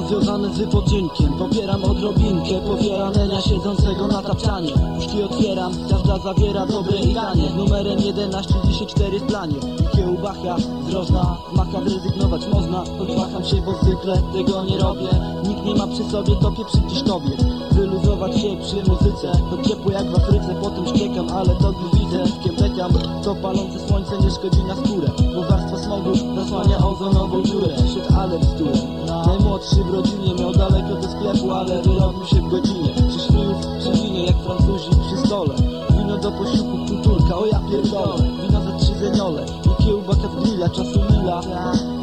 wszystko związane z wypoczynkiem. Popieram odrobinkę Powieranenia siedzącego na tapczanie. Puszki otwieram, każda zawiera dobre i tanie Z numerem 1134 w planie. Kiełbacha zrożna Maka zrezygnować można. Choć się, bo zwykle tego nie robię. Nikt nie ma przy sobie, to pieprzy dziś tobie. Wyluzować się przy muzyce To ciepło jak w Afryce, potem ściekam Ale to gdy widzę, kiepekam To palące słońce nie szkodzi na skórę Bo warstwa smogu zasłania ozonową dziurę. Shit, ale bzdur Najmłodszy w rodzinie miał daleko do sklepu, ale wyrobił się w godzinie. Przy szlujów przy winie, jak Francuzi przy stole. Wino do posiłku, kulturka, o ja pierdolę. Wino za trzy zeniole i kiełbaka w grilla Czasu mila,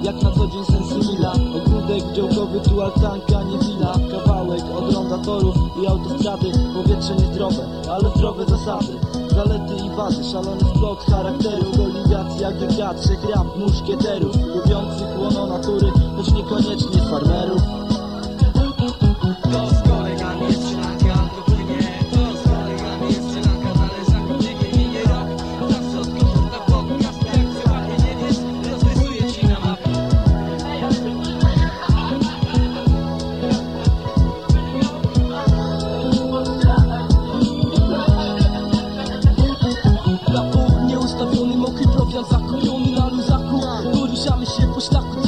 jak na co dzień sensu mila. Ogródek działkowy, tu altanka, nie wila Kawałek od rondatorów i autostrady. Powietrze niezdrowe, ale zdrowe zasady. Zalety i wady, szalony splot charakteru. Koligacja, giga, trzech rap, muszkieterów Lubiących natury, choć niekoniecznie farmerów. Zakupiony na luzaku. Poruszamy się po szlaku